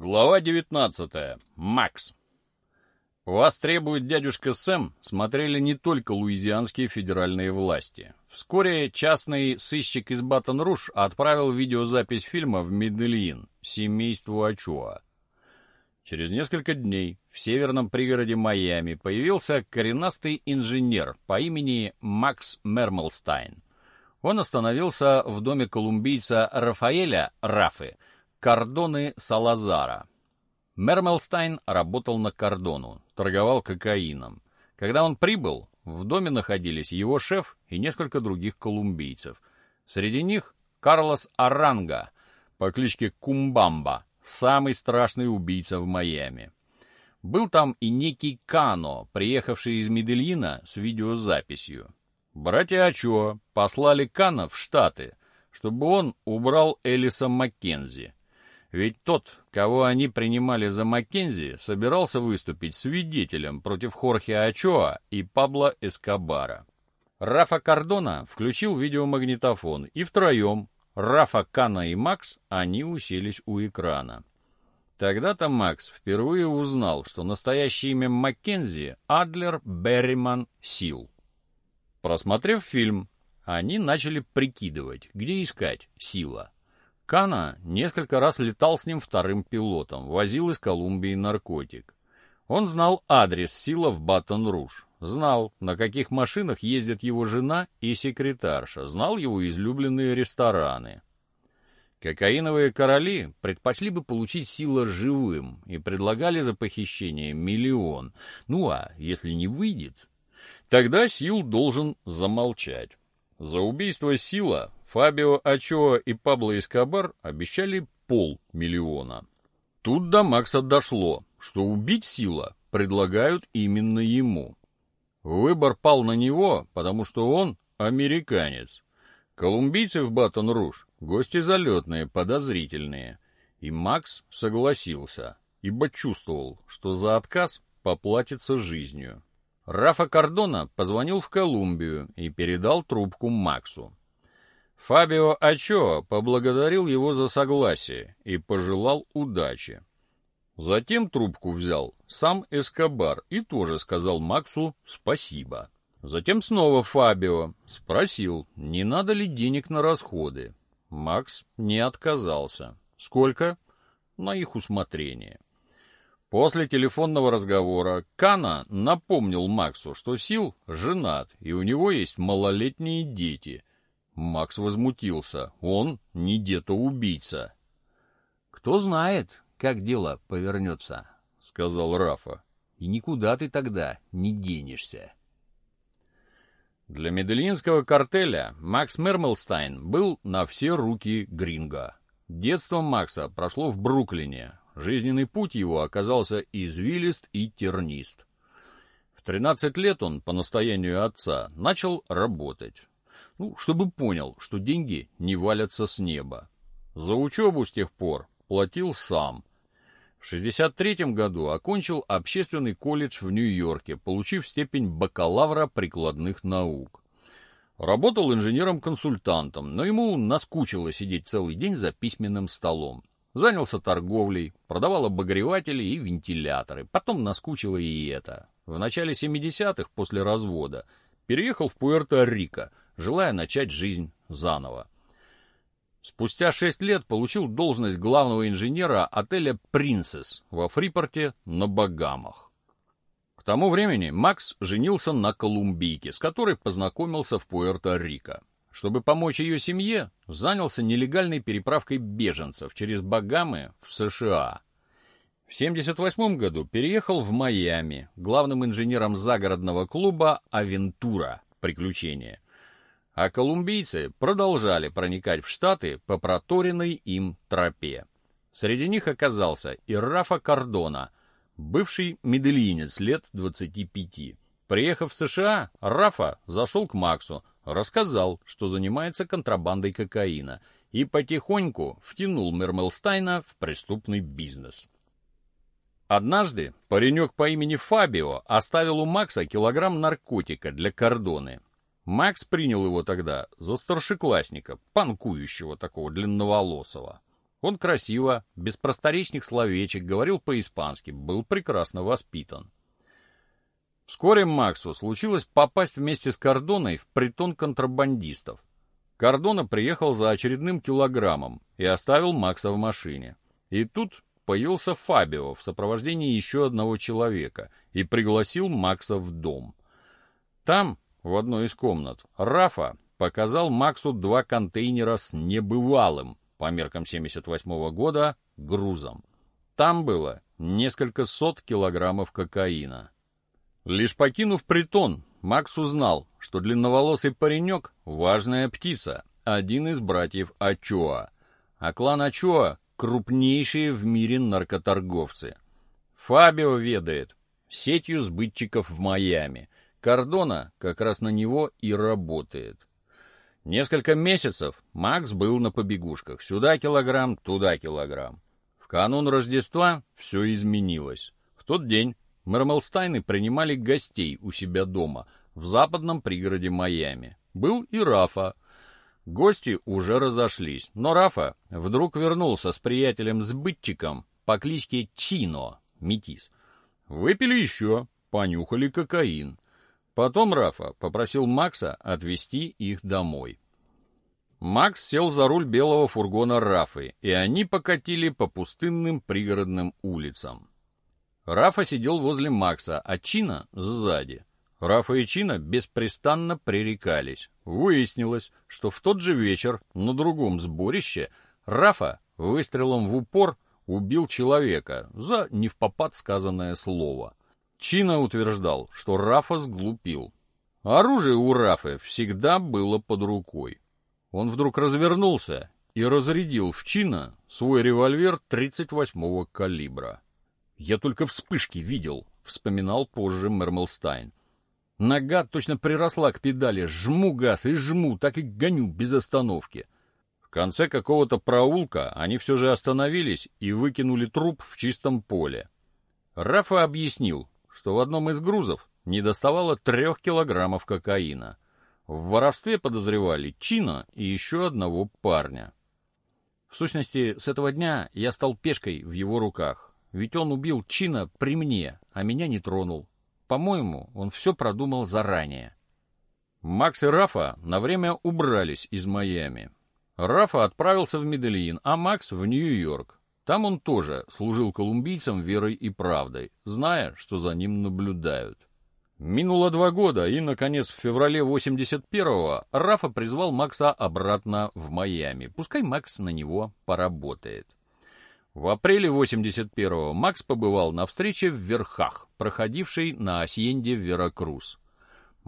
Глава 19. Макс. Вас требует дядюшка Сэм, смотрели не только луизианские федеральные власти. Вскоре частный сыщик из Батон-Руш отправил видеозапись фильма в Медельин, семейству Ачуа. Через несколько дней в северном пригороде Майами появился коренастый инженер по имени Макс Мермелстайн. Он остановился в доме колумбийца Рафаэля Рафы, Кордоны Салазара. Мермелстайн работал на кордону, торговал кокаином. Когда он прибыл, в доме находились его шеф и несколько других колумбийцев. Среди них Карлос Аранга по кличке Кумбамба, самый страшный убийца в Майами. Был там и некий Кано, приехавший из Медельина с видеозаписью. Братья Ачо послали Кано в Штаты, чтобы он убрал Элиса Маккензи. Ведь тот, кого они принимали за Маккензи, собирался выступить свидетелем против Хорхе Ачоа и Пабло Эскобара. Рафа Кардона включил видеомагнитофон, и втроем, Рафа, Кана и Макс, они уселись у экрана. Тогда-то Макс впервые узнал, что настоящее имя Маккензи — Адлер Берриман Сил. Просмотрев фильм, они начали прикидывать, где искать Сила — Кана несколько раз летал с ним вторым пилотом, возил из Колумбии наркотик. Он знал адрес Сила в Батон-Руж, знал, на каких машинах ездят его жена и секретарша, знал его излюбленные рестораны. Кокаиновые короли предпочли бы получить Сила живым и предлагали за похищение миллион. Ну а если не выйдет, тогда Сил должен замолчать. За убийство Сила Фабио Ачоа и Пабло Эскобар обещали полмиллиона. Тут до Макса дошло, что убить Сила предлагают именно ему. Выбор пал на него, потому что он американец. Колумбийцы в Батон-Руж — гости залетные, подозрительные. И Макс согласился, ибо чувствовал, что за отказ поплатится жизнью. Рафа Кардона позвонил в Колумбию и передал трубку Максу. Фабио Ачо поблагодарил его за согласие и пожелал удачи. Затем трубку взял сам Эскобар и тоже сказал Максу спасибо. Затем снова Фабио спросил, не надо ли денег на расходы. Макс не отказался. Сколько? На их усмотрение. После телефонного разговора Кана напомнил Максу, что Сил женат, и у него есть малолетние дети, Макс возмутился. Он не дето-убийца. «Кто знает, как дело повернется», — сказал Рафа. «И никуда ты тогда не денешься». Для медельинского картеля Макс Мермелстайн был на все руки гринго. Детство Макса прошло в Бруклине. Жизненный путь его оказался извилист и тернист. В 13 лет он, по настоянию отца, начал работать. Ну, чтобы понял, что деньги не валятся с неба. За учебу с тех пор платил сам. В 63 году окончил общественный колледж в Нью-Йорке, получив степень бакалавра прикладных наук. Работал инженером-консультантом, но ему наскучило сидеть целый день за письменным столом. Занялся торговлей, продавал обогреватели и вентиляторы. Потом наскучило и это. В начале 70-х, после развода, переехал в Пуэрто-Рико, желая начать жизнь заново. Спустя шесть лет получил должность главного инженера отеля «Принцесс» во Фрипорте на Багамах. К тому времени Макс женился на колумбийке, с которой познакомился в Пуэрто-Рико. Чтобы помочь ее семье, занялся нелегальной переправкой беженцев через Багамы в США. В 1978 году переехал в Майами, главным инженером загородного клуба «Авентура» приключения – а колумбийцы продолжали проникать в Штаты по проторенной им тропе. Среди них оказался и Рафа Кардона, бывший медельинец лет 25. Приехав в США, Рафа зашел к Максу, рассказал, что занимается контрабандой кокаина, и потихоньку втянул Мермелстайна в преступный бизнес. Однажды паренек по имени Фабио оставил у Макса килограмм наркотика для кордоны, Макс принял его тогда за старшеклассника, панкующего такого длинноволосого. Он красиво, без просторечных словечек, говорил по-испански, был прекрасно воспитан. Вскоре Максу случилось попасть вместе с Кордоной в притон контрабандистов. Кордона приехал за очередным килограммом и оставил Макса в машине. И тут появился Фабио в сопровождении еще одного человека и пригласил Макса в дом. Там, в одной из комнат, Рафа показал Максу два контейнера с небывалым, по меркам 78 -го года, грузом. Там было несколько сот килограммов кокаина. Лишь покинув притон, Макс узнал, что длинноволосый паренек — важная птица, один из братьев Ачоа. А клан Ачоа — крупнейшие в мире наркоторговцы. Фабио ведает сетью сбытчиков в Майами. Кордона как раз на него и работает. Несколько месяцев Макс был на побегушках. Сюда килограмм, туда килограмм. В канун Рождества все изменилось. В тот день Мермелстайны принимали гостей у себя дома в западном пригороде Майами. Был и Рафа. Гости уже разошлись, но Рафа вдруг вернулся с приятелем-сбытчиком по кличке Чино, метис. Выпили еще, понюхали кокаин. Потом Рафа попросил Макса отвезти их домой. Макс сел за руль белого фургона Рафы, и они покатили по пустынным пригородным улицам. Рафа сидел возле Макса, а Чина — сзади. Рафа и Чина беспрестанно пререкались. Выяснилось, что в тот же вечер на другом сборище Рафа выстрелом в упор убил человека за невпопад сказанное слово. Чина утверждал, что Рафа сглупил. Оружие у Рафы всегда было под рукой. Он вдруг развернулся и разрядил в Чина свой револьвер 38-го калибра. «Я только вспышки видел», — вспоминал позже Мермелстайн. Нога точно приросла к педали, жму газ и жму, так и гоню без остановки. В конце какого-то проулка они все же остановились и выкинули труп в чистом поле. Рафа объяснил, что в одном из грузов не доставало трех килограммов кокаина. В воровстве подозревали Чина и еще одного парня. В сущности, с этого дня я стал пешкой в его руках, ведь он убил Чина при мне, а меня не тронул. По-моему, он все продумал заранее. Макс и Рафа на время убрались из Майами. Рафа отправился в Медельин, а Макс в Нью-Йорк. Там он тоже служил колумбийцам верой и правдой, зная, что за ним наблюдают. Минуло два года, и, наконец, в феврале 81-го Рафа призвал Макса обратно в Майами. Пускай Макс на него поработает. В апреле 81-го Макс побывал на встрече в Верхах, проходившей на Асьенде Веракрус.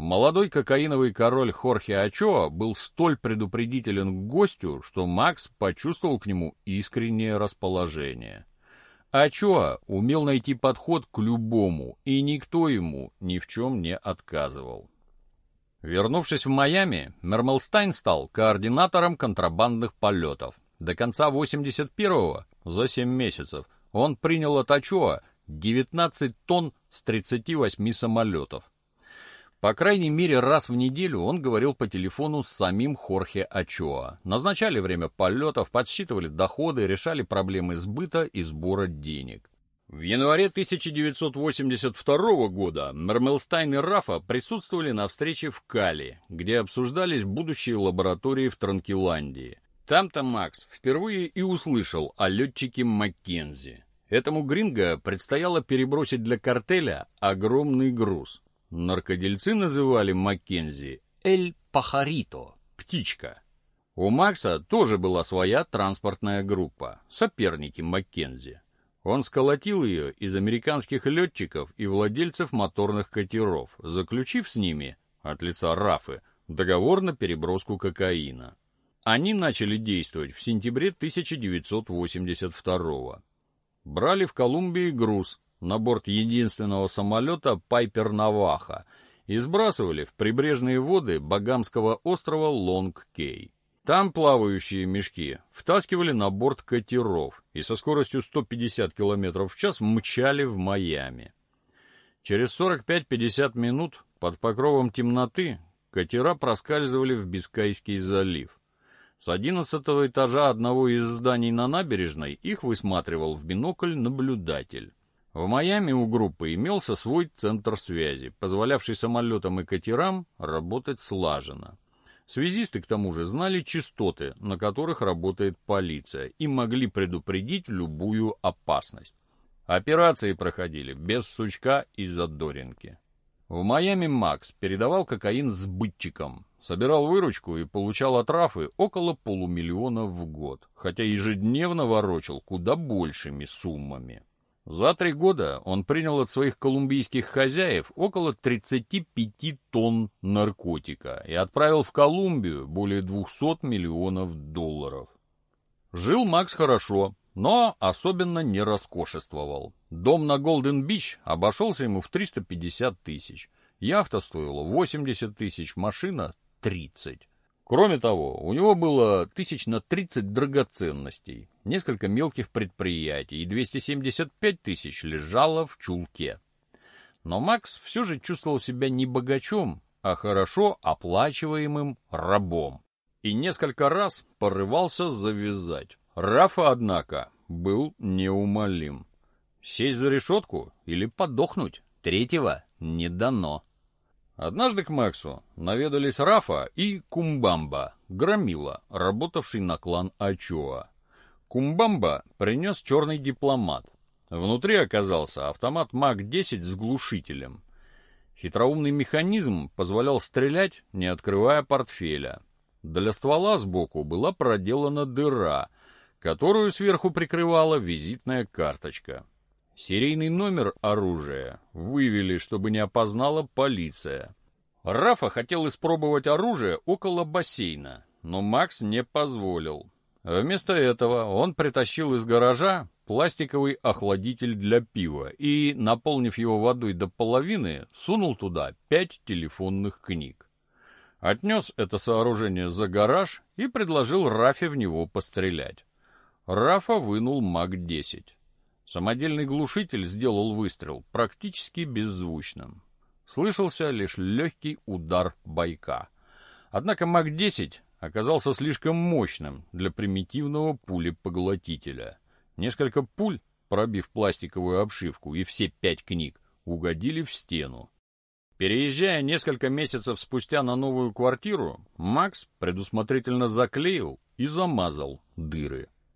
Молодой кокаиновый король Хорхе Ачоа был столь предупредителен к гостю, что Макс почувствовал к нему искреннее расположение. Ачоа умел найти подход к любому, и никто ему ни в чем не отказывал. Вернувшись в Майами, Мермелстайн стал координатором контрабандных полетов. До конца 81-го, за 7 месяцев, он принял от Ачоа 19 тонн с 38 самолетов. По крайней мере, раз в неделю он говорил по телефону с самим Хорхе Ачоа. Назначали время полетов, подсчитывали доходы, решали проблемы сбыта и сбора денег. В январе 1982 года Мермелстайн и Рафа присутствовали на встрече в Кали, где обсуждались будущие лаборатории в Транкиландии. Там-то Макс впервые и услышал о летчике Маккензи. Этому Гринго предстояло перебросить для картеля огромный груз. Наркодельцы называли Маккензи «Эль Пахарито» — «птичка». У Макса тоже была своя транспортная группа, соперники Маккензи. Он сколотил ее из американских летчиков и владельцев моторных катеров, заключив с ними, от лица Рафы, договор на переброску кокаина. Они начали действовать в сентябре 1982 -го. Брали в Колумбии груз, на борт единственного самолета «Пайпер Наваха» и сбрасывали в прибрежные воды Багамского острова Лонг-Кей. Там плавающие мешки втаскивали на борт катеров и со скоростью 150 км в час мчали в Майами. Через 45-50 минут под покровом темноты катера проскальзывали в Бискайский залив. С одиннадцатого этажа одного из зданий на набережной их высматривал в бинокль наблюдатель. В Майами у группы имелся свой центр связи, позволявший самолетам и катерам работать слаженно. Связисты, к тому же, знали частоты, на которых работает полиция, и могли предупредить любую опасность. Операции проходили без сучка и задоринки. В Майами Макс передавал кокаин сбытчикам, собирал выручку и получал от Рафы около полумиллиона в год, хотя ежедневно ворочал куда большими суммами. За три года он принял от своих колумбийских хозяев около 35 тонн наркотика и отправил в Колумбию более 200 миллионов долларов. Жил Макс хорошо, но особенно не роскошествовал. Дом на Голден-Бич обошелся ему в 350 тысяч, яхта стоила 80 тысяч, машина — 30. Кроме того, у него было тысяч на 30 драгоценностей, несколько мелких предприятий и 275 тысяч лежало в чулке. Но Макс все же чувствовал себя не богачом, а хорошо оплачиваемым рабом. И несколько раз порывался завязать. Рафа, однако, был неумолим. Сесть за решетку или подохнуть, третьего не дано. Однажды к Максу наведались Рафа и Кумбамба, громила, работавший на клан Ачоа. Кумбамба принес черный дипломат. Внутри оказался автомат МАК-10 с глушителем. Хитроумный механизм позволял стрелять, не открывая портфеля. Для ствола сбоку была проделана дыра, которую сверху прикрывала визитная карточка. Серийный номер оружия вывели, чтобы не опознала полиция. Рафа хотел испробовать оружие около бассейна, но Макс не позволил. Вместо этого он притащил из гаража пластиковый охладитель для пива и, наполнив его водой до половины, сунул туда пять телефонных книг. Отнес это сооружение за гараж и предложил Рафе в него пострелять. Рафа вынул МАК-10. Самодельный глушитель сделал выстрел практически беззвучным. Слышался лишь легкий удар байка. Однако МАК-10 оказался слишком мощным для примитивного пулепоглотителя. Несколько пуль, пробив пластиковую обшивку и все пять книг, угодили в стену. Переезжая несколько месяцев спустя на новую квартиру, Макс предусмотрительно заклеил и замазал дыры.